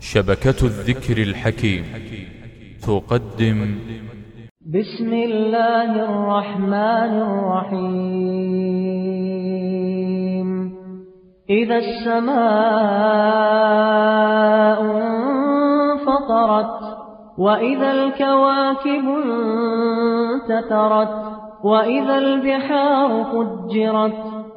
شبكة الذكر الحكيم. تقدم. بسم الله الرحمن الرحيم. إذا السماء انفطرت وإذا الكواكب انتثرت وإذا البحار فجرت